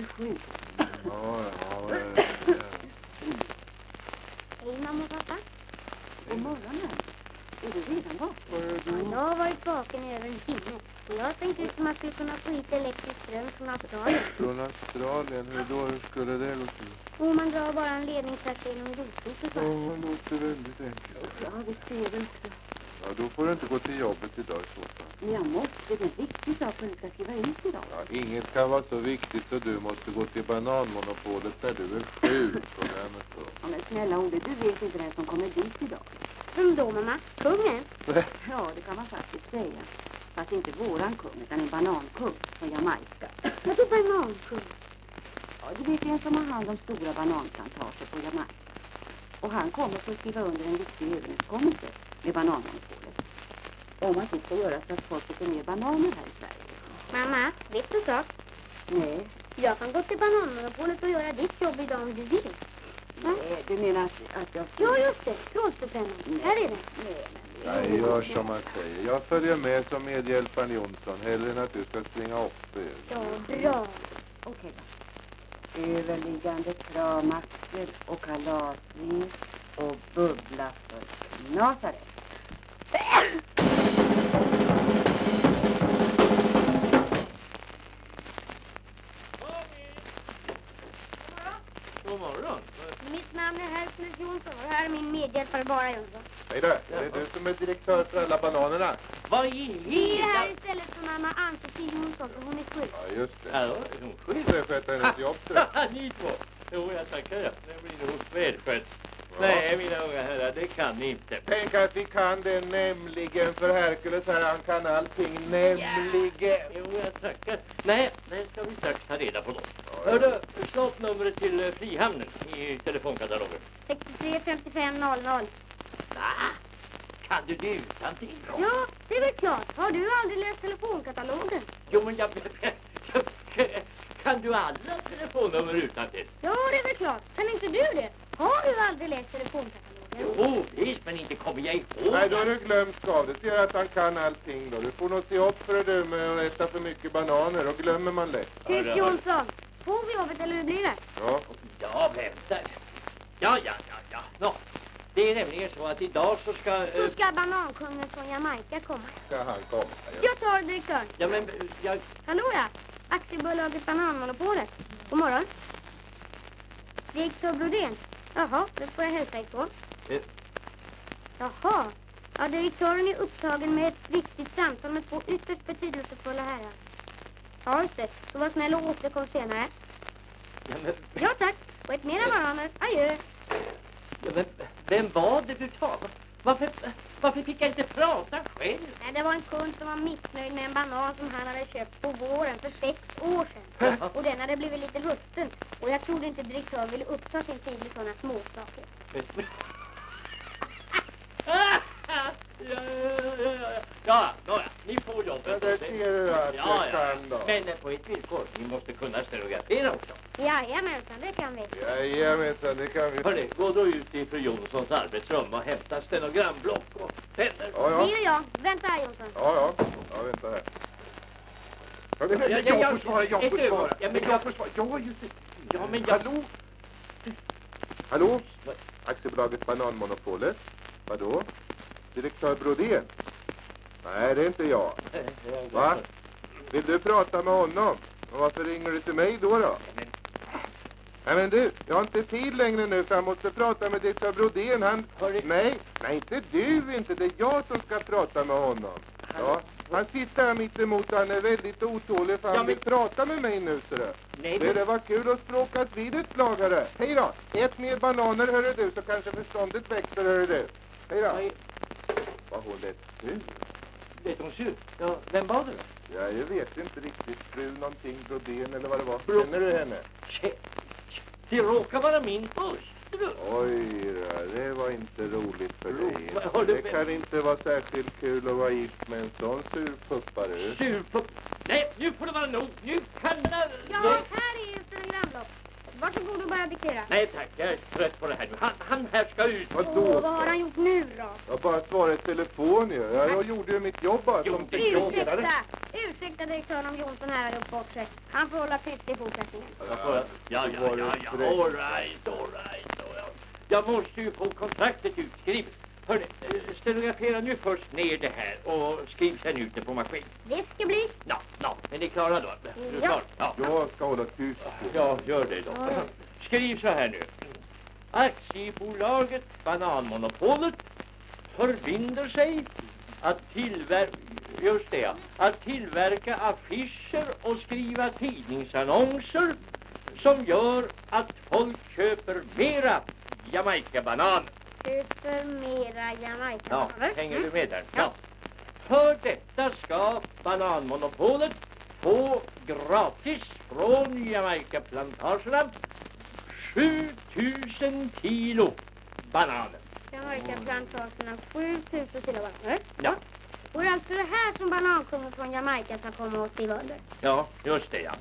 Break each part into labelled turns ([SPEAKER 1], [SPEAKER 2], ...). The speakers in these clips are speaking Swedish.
[SPEAKER 1] Ja, ja, ja.
[SPEAKER 2] Hej mamma och pappa.
[SPEAKER 1] God morgon. Är du redan vaken?
[SPEAKER 2] Jag har varit vaken i över en timme. Och jag tänkte liksom att man skulle kunna få hit elektrisk ström från Australien.
[SPEAKER 3] Från Australien? Hur då? Hur skulle det gå till?
[SPEAKER 2] Och man drar bara en ledning tvärs genom jordklotet.
[SPEAKER 3] Ja, det låter väldigt enkelt.
[SPEAKER 1] Ja, det ser du också.
[SPEAKER 3] Ja, då får du inte gå till jobbet idag i så fall.
[SPEAKER 1] Men jag måste. Det är en viktig sak som ni ska skriva ut idag.
[SPEAKER 3] Ja, inget kan vara så viktigt så du måste gå till bananmonopolet när du är sjuk. Jag förstår.
[SPEAKER 1] Ja, men snälla Olle, du vet inte vem som kommer dit idag.
[SPEAKER 2] Vem då mamma? Kungen?
[SPEAKER 1] Ja, det kan man faktiskt säga. Fast inte våran kung, utan en banankung från Jamaica.
[SPEAKER 2] Vadå banankung?
[SPEAKER 1] Ja, du vet en som har hand om stora bananplantager på Jamaica. Och han kommer för att skriva under en viktig överenskommelse med bananmonopolet. Om att vi ska göra så att folk får mer bananer här i Sverige.
[SPEAKER 2] Mamma, vet du så?
[SPEAKER 1] Nej,
[SPEAKER 2] Jag kan gå till bananmonopolet och göra ditt jobb idag om du vill. Va?
[SPEAKER 1] nej du menar att, att jag...
[SPEAKER 2] Ja, just det. Krålstupennan. Här är den.
[SPEAKER 1] Nej, men
[SPEAKER 3] Nej, gör som man säger. Jag följer med som medhjälparen Jonsson. Hellre än att du ska springa upp er.
[SPEAKER 2] Ja, bra.
[SPEAKER 1] Okej då. Överliggande kramaxer och kalasvin och bubbla för Nasaret.
[SPEAKER 2] Och här är min medhjälpare Bara Jonsson.
[SPEAKER 3] Hej då, är det du som är direktör för alla bananerna?
[SPEAKER 4] Vad i
[SPEAKER 2] Vi är här istället för mamma Ann-Sofie Jonsson för hon är sjuk.
[SPEAKER 3] Ja, just det.
[SPEAKER 4] Hallå, är hon sjuk?
[SPEAKER 3] Du sköter hennes jobb, tror jag.
[SPEAKER 4] Ni två. Jo, jag tackar jag. Det blir nog välskött. Nej, mina unga herrar, det kan ni inte.
[SPEAKER 3] Tänk att vi kan det nämligen för Herkules här, han kan allting nämligen.
[SPEAKER 4] Jo, jag tackar. Nej, det ska vi strax ta reda på då.
[SPEAKER 3] Ja,
[SPEAKER 4] Hör du, slå numret till eh, Frihamnen i telefonkatalogen.
[SPEAKER 2] 63 55 00.
[SPEAKER 4] Va? Kan du det utantill?
[SPEAKER 2] Ja, det är väl klart. Har du aldrig läst telefonkatalogen?
[SPEAKER 4] Jo, men jag... Kan du alla telefonnummer utantill?
[SPEAKER 2] Ja, det är väl klart. Kan inte du det? Har du aldrig läst telefonkatalogen?
[SPEAKER 4] Jo, visst, men inte kommer jag ihåg.
[SPEAKER 3] Nej, då har du glömt av det. Ser att han kan allting då. Du får nog se upp för det du med att äta för mycket bananer. Då glömmer man lätt.
[SPEAKER 2] Tyst Jonsson. Får vi jobbet eller hur blir det?
[SPEAKER 3] Ja,
[SPEAKER 4] Ja, vänta. Ja, ja, ja, ja. Nå. Det är nämligen så att idag så ska... eh,
[SPEAKER 2] Så ska banankungen från Jamaica komma.
[SPEAKER 3] ska han komma. Ja.
[SPEAKER 2] Jag tar direktören.
[SPEAKER 4] Ja, men eh, jag...
[SPEAKER 2] Hallå ja. Aktiebolaget Bananmonopolet. God morgon. Direktör Brodén. Jaha, då får jag hälsa ifrån.
[SPEAKER 4] Eh.
[SPEAKER 2] Jaha. Ja, direktören är upptagen med ett viktigt samtal med två ytterst betydelsefulla herrar. Ja, just det. Så var snäll och återkom senare.
[SPEAKER 4] Ja, men,
[SPEAKER 2] Ja, tack. Och ett mera bananer. Adjö.
[SPEAKER 4] ja, men vem var det du talade varför, varför fick jag inte prata själv?
[SPEAKER 2] Nej, det var en kund som var missnöjd med en banan som han hade köpt på våren för sex år sedan. Och den hade blivit lite rutten. Och jag trodde inte direktören ville uppta sin tid med sådana småsaker.
[SPEAKER 4] ja, ja, ja, ja, ja. Ja, nåja, ni får jobbet.
[SPEAKER 3] där ser du att
[SPEAKER 4] Ja,
[SPEAKER 3] jag
[SPEAKER 4] ja.
[SPEAKER 3] kan då.
[SPEAKER 4] Men eh, på ett villkor. Ni måste kunna stenografera också.
[SPEAKER 2] Jajamensan, det kan vi.
[SPEAKER 3] Jajamensan, det kan vi.
[SPEAKER 4] Hörni, gå då ut i fru Jonssons arbetsrum och hämta stenogramblock och pennor.
[SPEAKER 3] Ja,
[SPEAKER 2] Det
[SPEAKER 3] ja.
[SPEAKER 2] gör jag. Vänta här Jonsson.
[SPEAKER 3] Ja, ja. Ja, vänta här. Ja, det,
[SPEAKER 4] Ja, ja,
[SPEAKER 3] jag
[SPEAKER 4] ja,
[SPEAKER 3] får svara, jag får svara.
[SPEAKER 4] Ja, men
[SPEAKER 3] jag
[SPEAKER 4] jag-
[SPEAKER 3] får svara. Ja, just det.
[SPEAKER 4] Ja, men jag...
[SPEAKER 3] Hallå? Hallå? Aktiebolaget Bananmonopolet? Vadå? Direktör Brodén? Nej, det är inte jag. Va? Vill du prata med honom? Och varför ringer du till mig då då? Nej men du, jag har inte tid längre nu för jag måste prata med direktör Brodén. Han...
[SPEAKER 4] Hörru.
[SPEAKER 3] Nej, nej inte du inte. Det är jag som ska prata med honom. Ja, han sitter här mitt emot han är väldigt otålig för han
[SPEAKER 4] Ja, men-
[SPEAKER 3] vill prata med mig nu ser du.
[SPEAKER 4] Nej, men...
[SPEAKER 3] det var kul att språkas vid ett slag hörru. Hej då! Ät mer bananer hörru du så kanske förståndet växer hörru du. Hej då! Vad hon lät sur.
[SPEAKER 4] Vet hon sur? Ja, vem var det då?
[SPEAKER 3] Ja, jag vet inte riktigt. Fru någonting, Brodén eller vad det var.
[SPEAKER 4] Bro-
[SPEAKER 3] Känner du henne?
[SPEAKER 4] Tje, det råkar vara min hustru.
[SPEAKER 3] Oj, då, det var inte roligt för dig.
[SPEAKER 4] du-
[SPEAKER 3] Det kan inte vara särskilt kul att vara gift med en sån surpuppa du.
[SPEAKER 4] Surpupp. Nej, nu får det vara nog. Nu kan jag...
[SPEAKER 2] Ja, här. Varsågod och börja diktera.
[SPEAKER 4] Nej tack, jag är trött på det här nu. Han, han här ska ut.
[SPEAKER 3] Vadå?
[SPEAKER 2] Åh, vad har han gjort nu då?
[SPEAKER 3] Jag bara svarade i telefon ju. Jag, jag gjorde ju mitt jobb bara jo,
[SPEAKER 2] som sekreterare. Ursäkta, ursäkta direktören om Jonsson här har gjort bort sig. Han får hålla tyst i fortsättningen.
[SPEAKER 4] Ja, ja, ja, ja, ja, ja. all right, all right. All right. Jag måste ju få kontraktet utskrivet. Hörru, eh, stenografera nu först ner det här och skriv sen ut det på maskin.
[SPEAKER 2] Det ska bli.
[SPEAKER 4] Ja, ja, är ni klara då?
[SPEAKER 2] Ja.
[SPEAKER 4] klar? Ja.
[SPEAKER 3] Jag ska hålla tyst.
[SPEAKER 4] Ja, gör det då.
[SPEAKER 2] Ja.
[SPEAKER 4] Skriv så här nu. Aktiebolaget Bananmonopolet förbinder sig att tillverka, just det, ja, att tillverka affischer och skriva tidningsannonser som gör att folk köper mera Jamaica-bananer.
[SPEAKER 2] Köper mera
[SPEAKER 4] Ja,
[SPEAKER 2] Jamaica-varor.
[SPEAKER 4] hänger du med där?
[SPEAKER 2] Ja.
[SPEAKER 4] För detta ska bananmonopolet få gratis från Jamaica-plantagerna 7000 kilo bananer.
[SPEAKER 2] Jamaica-plantagerna 7000 kilo bananer.
[SPEAKER 4] Ja.
[SPEAKER 2] Och det är alltså det här som banankungen från Jamaica ska komma och skriva under.
[SPEAKER 4] Ja, just det ja.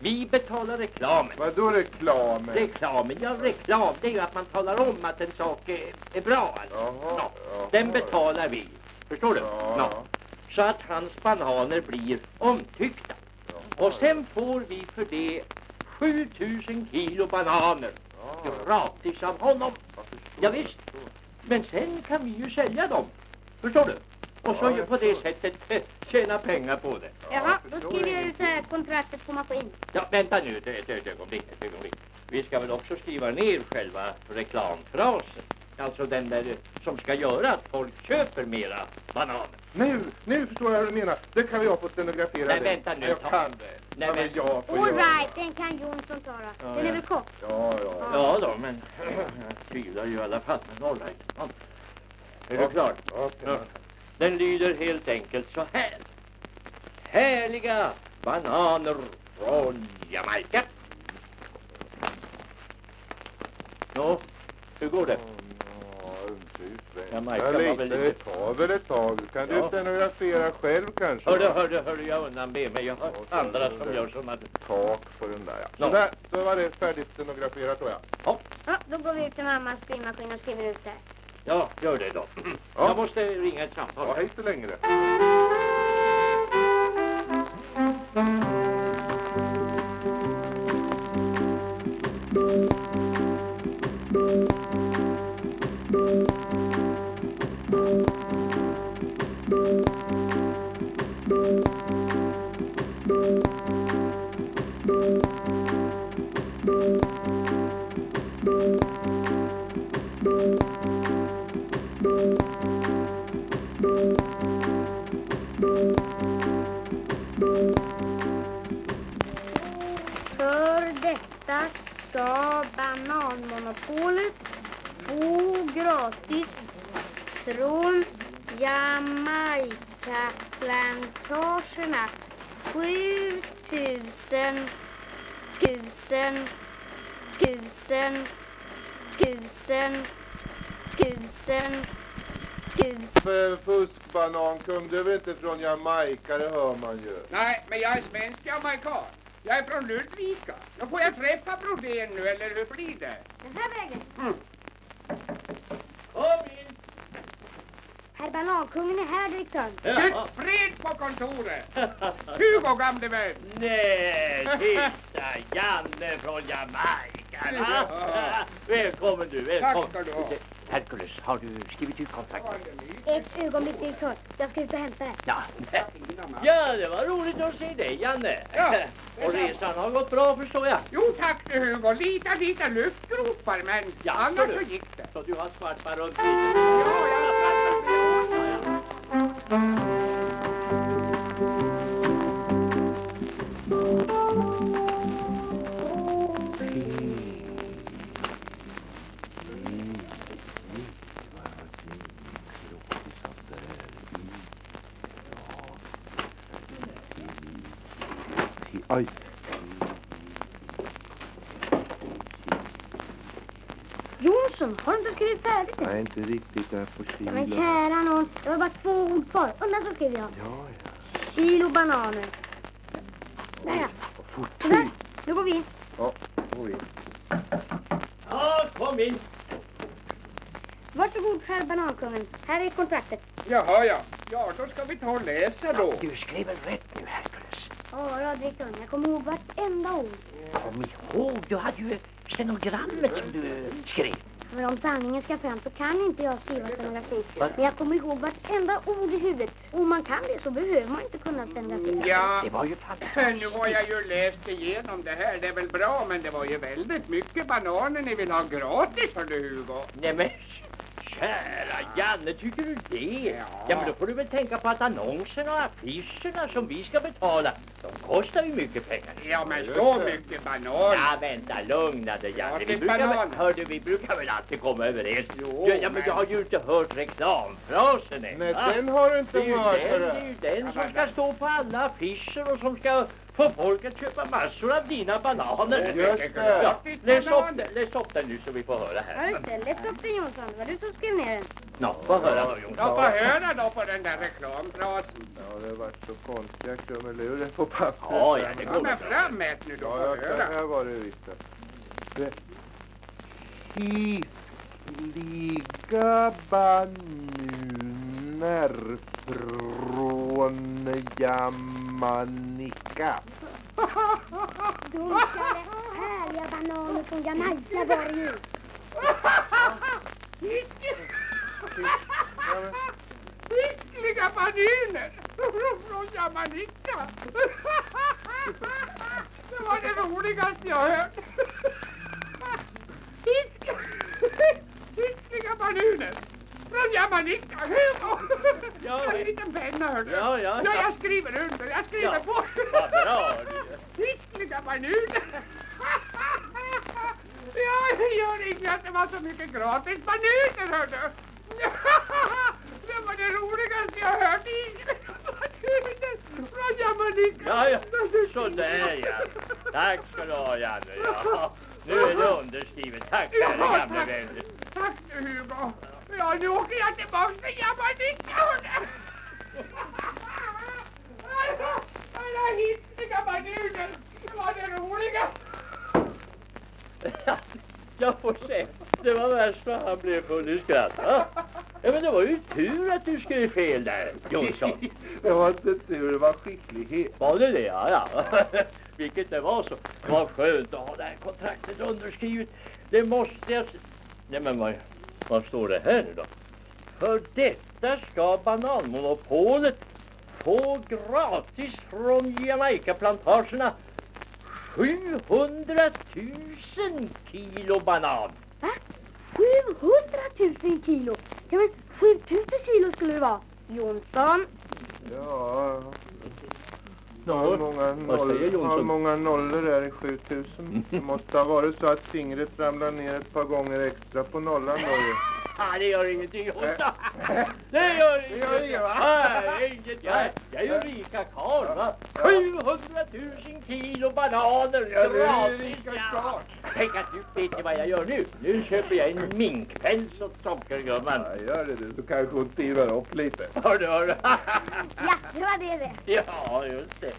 [SPEAKER 4] Vi betalar reklamen.
[SPEAKER 3] Vadå reklamen?
[SPEAKER 4] Reklamen, ja reklam, det är ju att man talar om att en sak är, är bra alltså.
[SPEAKER 3] Jaha,
[SPEAKER 4] Ja,
[SPEAKER 3] jaha.
[SPEAKER 4] den betalar vi. Förstår du?
[SPEAKER 3] Ja.
[SPEAKER 4] Så att hans bananer blir omtyckta. Och sen får vi för det 7000 kilo bananer
[SPEAKER 3] Ja,
[SPEAKER 4] gratis av honom. Ja, visst. Men sen kan vi ju sälja dem. Förstår du? Och så
[SPEAKER 3] Ja,
[SPEAKER 4] på det sättet eh, tjäna pengar på det.
[SPEAKER 3] Ja,
[SPEAKER 2] Jaha, då skriver jag ut det här kontraktet på maskin.
[SPEAKER 4] Ja, vänta nu ett, ett, ett ögonblick, ett ögonblick. Vi ska väl också skriva ner själva reklamfrasen. Alltså den där eh, som ska göra att folk köper mera bananer.
[SPEAKER 3] Nu, nu förstår jag vad du menar. Det kan jag få stenografera.
[SPEAKER 4] Nej,
[SPEAKER 3] det.
[SPEAKER 4] vänta nu,
[SPEAKER 3] Jag
[SPEAKER 4] ta-
[SPEAKER 3] kan det.
[SPEAKER 4] Nej,
[SPEAKER 3] ja, men
[SPEAKER 4] men-
[SPEAKER 3] jag får
[SPEAKER 2] All
[SPEAKER 3] göra
[SPEAKER 2] right, den kan Jonsson ta då.
[SPEAKER 4] Ja,
[SPEAKER 2] Den är
[SPEAKER 4] ja.
[SPEAKER 2] väl kort?
[SPEAKER 3] Ja, ja.
[SPEAKER 4] Ja då, men jag tvivlar ju i alla fall. Men all right. Ja. Är du
[SPEAKER 3] Ja.
[SPEAKER 4] klar?
[SPEAKER 3] Okej.
[SPEAKER 4] Ja. Den lyder helt enkelt så här. Härliga bananer från Jamaica. Nå, hur går det?
[SPEAKER 3] Ja.
[SPEAKER 4] Jamaica
[SPEAKER 3] Ja,
[SPEAKER 4] var
[SPEAKER 3] lite.
[SPEAKER 4] väl
[SPEAKER 3] Det
[SPEAKER 4] lite-
[SPEAKER 3] tar väl ett tag. Kan du
[SPEAKER 4] Ja.
[SPEAKER 3] stenografera själv kanske?
[SPEAKER 4] Hörde,
[SPEAKER 3] va?
[SPEAKER 4] hörde, hörde, jag undanber mig. Jag har
[SPEAKER 3] Ja,
[SPEAKER 4] andra som
[SPEAKER 3] det.
[SPEAKER 4] gör sådana.
[SPEAKER 3] Tak på den där ja.
[SPEAKER 4] Ja.
[SPEAKER 3] Sådär, så var det färdigt stenograferat tror jag.
[SPEAKER 2] Ja, då går vi ut till mammas skrivmaskin och skriver ut det.
[SPEAKER 4] Ja, gör det då.
[SPEAKER 3] Ja.
[SPEAKER 4] Jag måste ringa ett samtal.
[SPEAKER 3] Ja, hej så länge det.
[SPEAKER 2] För bananmonopolet få gratis från Jamaica-plantagerna 7000 skusen skusen skusen skusen skus
[SPEAKER 3] För fuskbanankung, du är väl inte från Jamaica, det hör man ju.
[SPEAKER 5] Nej, men jag är svensk jamaican. Jag är från Ludvika. Då får jag träffa brodern nu, eller hur blir det?
[SPEAKER 2] Den här vägen.
[SPEAKER 4] Kom in!
[SPEAKER 2] Herr Banankungen är här, direktören.
[SPEAKER 4] Ja.
[SPEAKER 5] Fred på kontoret! Hugo, gamle vän!
[SPEAKER 4] Nej, titta, Janne från Jamaica. va?
[SPEAKER 5] Ja.
[SPEAKER 4] Välkommen du, välkommen.
[SPEAKER 5] Tack ska du ha.
[SPEAKER 4] Hercules, har du skrivit ut kontraktet?
[SPEAKER 2] Ett ögonblick, direktör. Jag ska ut och hämta det.
[SPEAKER 4] Ja. Ja, det var roligt att se dig, Janne.
[SPEAKER 5] Ja.
[SPEAKER 4] Och resan har gått bra, förstår jag.
[SPEAKER 5] Jo tack du Hugo, lite lite luftgropar men
[SPEAKER 4] Ja,
[SPEAKER 5] annars så gick det.
[SPEAKER 4] Så du har svartbar runt
[SPEAKER 5] Ja, jag
[SPEAKER 4] Ja, ja.
[SPEAKER 3] Aj.
[SPEAKER 2] Jonsson, har du inte skrivit färdigt än?
[SPEAKER 3] Nej, inte riktigt där på
[SPEAKER 2] Ja, Men kära nån, det var bara två ord kvar. Undra så skriver jag.
[SPEAKER 3] Ja, ja.
[SPEAKER 2] Kilo bananer. Där ja. Sådär, nu går vi in.
[SPEAKER 3] Ja, går in.
[SPEAKER 4] ja, kom in.
[SPEAKER 2] Varsågod, herr Banankungen. Här är kontraktet.
[SPEAKER 5] Jaha ja. Ja, då ska vi ta och läsa då.
[SPEAKER 4] Du skrev väl rätt nu, Hercules?
[SPEAKER 2] Ja, då, direktören. Jag kommer ihåg vartenda ord.
[SPEAKER 4] Kom ihåg, du hade ju stenogrammet som du skrev.
[SPEAKER 2] För om sanningen ska fram så kan inte jag skriva stenografi.
[SPEAKER 4] Va?
[SPEAKER 2] Men jag kommer ihåg vartenda ord i huvudet. Och om man kan det så behöver man inte kunna stenografi.
[SPEAKER 5] Ja,
[SPEAKER 4] Det var ju fantastiskt.
[SPEAKER 5] nu har jag ju läst igenom det här. Det är väl bra, men det var ju väldigt mycket bananer ni vill ha gratis, hördu Hugo.
[SPEAKER 4] Nej men kära Janne, tycker du det?
[SPEAKER 5] Ja.
[SPEAKER 4] Ja men då får du väl tänka på att annonserna och affischerna som vi ska betala, de kostar ju mycket pengar.
[SPEAKER 5] Ja, men så mycket bananer.
[SPEAKER 4] Ja vänta, lugna dig
[SPEAKER 5] Ja,
[SPEAKER 4] Janne. Vi brukar, väl, hördu, vi brukar väl alltid komma överens.
[SPEAKER 5] Jo,
[SPEAKER 4] ja, ja, men
[SPEAKER 5] men-
[SPEAKER 4] du har ju inte hört reklamfrasen än.
[SPEAKER 3] Nej,
[SPEAKER 4] va?
[SPEAKER 3] den har du inte
[SPEAKER 4] Det är ju
[SPEAKER 3] hört.
[SPEAKER 4] den, det är ju den
[SPEAKER 5] Ja,
[SPEAKER 4] som
[SPEAKER 5] men-
[SPEAKER 4] ska stå på alla affischer och som ska få folk att köpa massor av dina bananer.
[SPEAKER 3] Just det.
[SPEAKER 4] Ja, läs, upp den, läs upp den nu så vi får höra här.
[SPEAKER 2] det. Läs upp den Jonsson. Det var du som skrev ner den.
[SPEAKER 4] Få höra
[SPEAKER 5] Jag får höra då på den där reklamfrasen.
[SPEAKER 3] Ja, det har varit så konstiga krumelurer på pappret.
[SPEAKER 4] Ja, ja, det
[SPEAKER 5] Ja,
[SPEAKER 4] går.
[SPEAKER 5] men fram med ett nu då,
[SPEAKER 3] Ja,
[SPEAKER 5] får
[SPEAKER 3] ja,
[SPEAKER 5] höra.
[SPEAKER 3] här var det visst. Hiskliga banuner från Jamaica.
[SPEAKER 2] Dunkade, härliga bananer från Jamaica var det ju.
[SPEAKER 5] Hiskliga banuner från Jamaica. Det var det roligaste jag hört. Hisk- Hiskliga banuner från Jamaica.
[SPEAKER 4] Ja,
[SPEAKER 5] Jag har en
[SPEAKER 4] men-
[SPEAKER 5] liten penna hördu.
[SPEAKER 4] Ja, ja,
[SPEAKER 5] Ja,
[SPEAKER 4] ja.
[SPEAKER 5] jag skriver under. Jag skriver
[SPEAKER 4] Ja,
[SPEAKER 5] på.
[SPEAKER 4] vad bra.
[SPEAKER 5] Hiskliga banuner. Ja, det gör inget att det var så mycket gratis banuner, hördu. Det roligaste jag hört. Hiskliga banuner från Jamaica.
[SPEAKER 4] Ja, ja, sådär ja. Tack ska du ha Janne. Ja. Nu är det underskrivet. Tack
[SPEAKER 5] Ja,
[SPEAKER 4] gamle vän.
[SPEAKER 5] Tack du Hugo. Ja, nu åker jag tillbaks till Jamaica, hördu. Alla, alla hiskliga banuner. Det var det roligaste.
[SPEAKER 4] Jag får se. Det var värst vad han blev full i skratt. Ja, men det var ju tur att du skrev fel där, Jonsson.
[SPEAKER 3] Det var inte tur, det var skicklighet.
[SPEAKER 4] Var det det? Ja, ja. Vilket det var så. Vad skönt att ha det här kontraktet underskrivet. Det måste jag... Nej, men vad, vad står det här nu då? För detta ska bananmonopolet få gratis från Jamaica-plantagerna 700 000 kilo banan.
[SPEAKER 2] Va? 700 000 kilo? Ja, men 7 000 kilo skulle det vara. Jonsson.
[SPEAKER 3] Ja... Hur många, noll, hur många nollor är det? 7000? Det måste ha varit så att fingret ramlar ner ett par gånger extra på nollan då ju.
[SPEAKER 4] Ja, det gör ingenting, Jonsson. Det gör
[SPEAKER 3] gör
[SPEAKER 4] ingenting.
[SPEAKER 3] inget, va?
[SPEAKER 4] Nej, inget. Jag, jag är ju rika karl, va? 700 000 kilo bananer gratis.
[SPEAKER 3] rika
[SPEAKER 4] Ja.
[SPEAKER 3] karl.
[SPEAKER 4] Tänk att du vet vad jag gör nu? Nu köper jag en minkpäls åt sockergumman.
[SPEAKER 3] Ja, gör det du så kanske hon tivar upp lite.
[SPEAKER 4] Hör du, hör du?
[SPEAKER 2] Ja, det var det det.
[SPEAKER 4] Ja, just det.